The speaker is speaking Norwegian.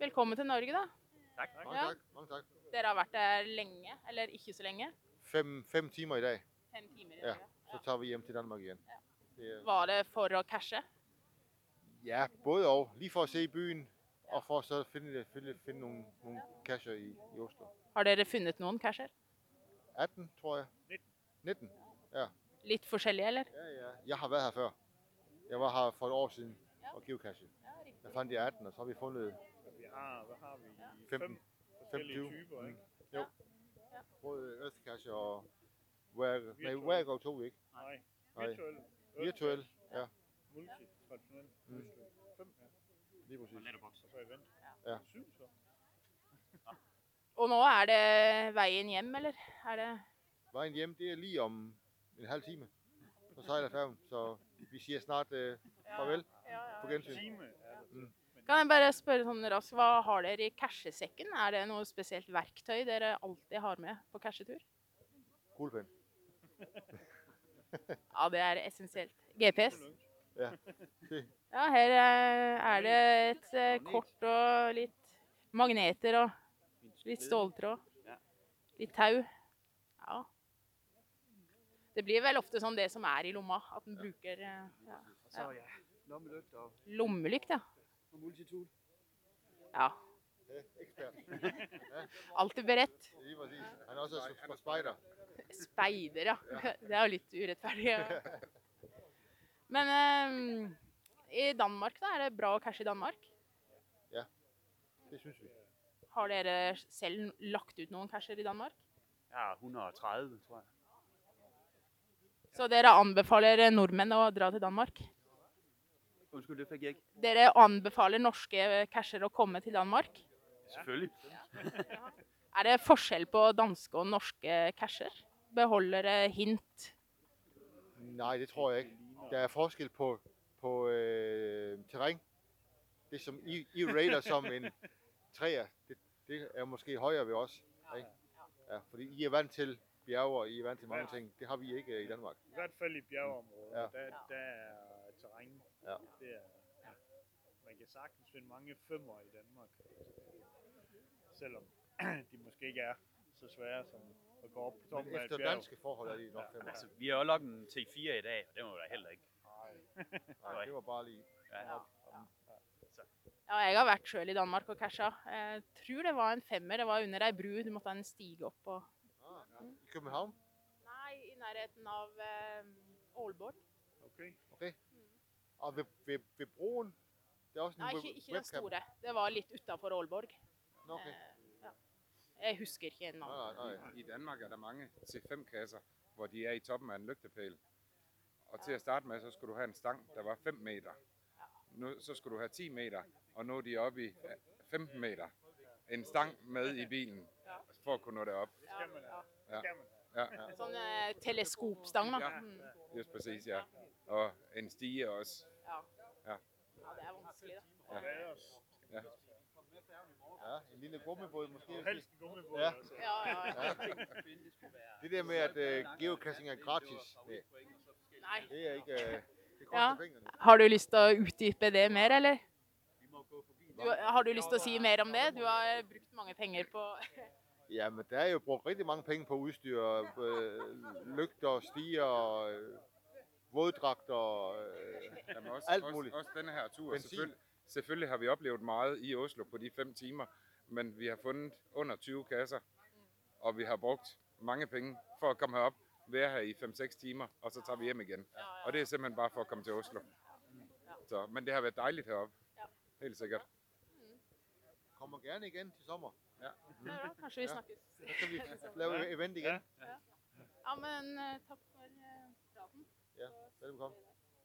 Velkommen til Norge, da. Takk. Mange Ja. takk. Mange takk. Dere har vært der lenge, eller ikke så lenge? Fem, fem timer i dag, Fem timer i dag, Ja. så tar vi hjem til Danmark igjen. Ja. Var det for å cashe? ja, både og. Lige for å se byen, og for å finne, finne, finne noen, noen nogle casher i, i Oslo. Har dere funnet noen casher? 18, tror jeg. 19. Ja. Litt forskjellige, eller? Ja, ja. Jeg har vært her før. Jeg var her for et år siden og geocache. Jeg fant de 18, og så har vi fundet Vi har, hvad har vi? 15. Fem forskellige 25. typer, Mm. ikke? Jo. Både Earthcash og Wag. nej, Where Go 2 ikke. Nej. Nej. Virtuel. Virtuel, ja. Multi. Traditionel. Mm. Fem, ja. Lige præcis. Og så event. Ja. Syv så. Og nå er det veien hjem, eller? Er det Vejen hjem, det er lige om en halv time. Så sejler færgen, så vi siger snart uh, farvel på gensyn. Time er det. Mm. Kan jeg bare spørre sånn raskt, hva har dere i cashesekken? Er det noe spesielt verktøy dere alltid har med på cashetur? Kuglepen. Ja, det er essensielt. GPS? Ja. Ja, her eh, er det et eh, kort og litt magneter og litt ståltråd. Litt tau. Ja. Det blir vel ofte sånn det som er i lomma, at den bruker eh, ja. Ja, lommelykt, ja. Og multitool. ja. er ekspert. Alltid beredt. Han er også fra speider. Speider, ja. Det er jo litt urettferdig. Ja. Men um, i Danmark, da? Er det bra å cashe i Danmark? Ja, Det synes vi. Har dere selv lagt ut noen casher i Danmark? Ja, 130, tror jeg. Så dere anbefaler nordmenn å dra til Danmark? Undskyld, det fikk jeg. Dere anbefaler norske casher å komme til Danmark? Selvfølgelig. Er det forskjell på danske og norske casher? Beholder det hint? Nei, det tror jeg ikke. Det er forskel på, på øh, terreng. Det som I, I rater som en treer, det, det er måske høyere ved oss. Ikke? Ja, fordi I er vant til bjerge, og I er vant til mange ting. Det har vi ikke øh, i Danmark. I hvert fall i bjergeområdet, Ja. der, der er. Ja. Det er, man kan sagtens finde mange femmer i Danmark. Selvom de måske ikke er så svære som at gå op på toppen Men et efter bjerg. danske forhold er de nok femmer. Altså, vi har jo lagt en T4 i dag, og det må da heller ikke. Nej, det var bare lige. Ja. Ja, jeg har vært sjøl i Danmark og casha. Jeg tror det var en femmer. Det var under ei bru. Du måtte ha en stige opp og Ah, I København? Nei, i nærheten av eh, Aalborg. Okay. Okay. Og ved, ved, ved broen? Det er også Nei, ikke, ikke den store. Det var litt utafor Aalborg. No, okay. Eh, ja. Jeg husker ikke navnet. nej, nej. I Danmark er det mange C5-kasser hvor de er i toppen av en lyktepæl. Og til å starte med, så skulle du ha en stang, der var fem meter. Nå, så skulle du ha ti meter, og nå er de oppe i øh, 15 meter. En stang med i bilen, for å kunne nå det opp. Ja. Ja. Ja, Sånn eh, teleskopstang, da. Ja. Mm. just præcis, ja. Og en stige også. Ja. Ja. ja, det er vanskelig, da. Ja. Ja. Ja, en lille gummibåd måske. Og helst en gummibåd Ja. Ja, ja, ja. Det der med, at uh, geocaching er gratis, det, Nei. det er ikke... Uh, det koster pengene. Har du lyst til å utdype det mer, eller? Du, har du lyst til å si mer om det? Du har brukt mange penger på Ja, men det er jo brukt rigtig mange penger på udstyr. Lykter, stier stiger, øh, våddragter. Øh, Jamen også, Alt også, muligt. også denne her tur. Benzin. Selvfølgelig, selvfølgelig har vi oplevet meget i Oslo på de fem timer, men vi har fundet under 20 kasser, og vi har brugt mange penge for at komme herop, være her i 5-6 timer, og så tager vi hjem igen. Og det er simpelthen bare for at komme til Oslo. Så, men det har været dejligt heroppe. Helt sikkert. kommer gerne igen til sommer. Ja, Kanskje vi Ja. Da Så skal vi lave event igen. Ja. Ja, men eh, takk for eh, praten. Ja, velkommen.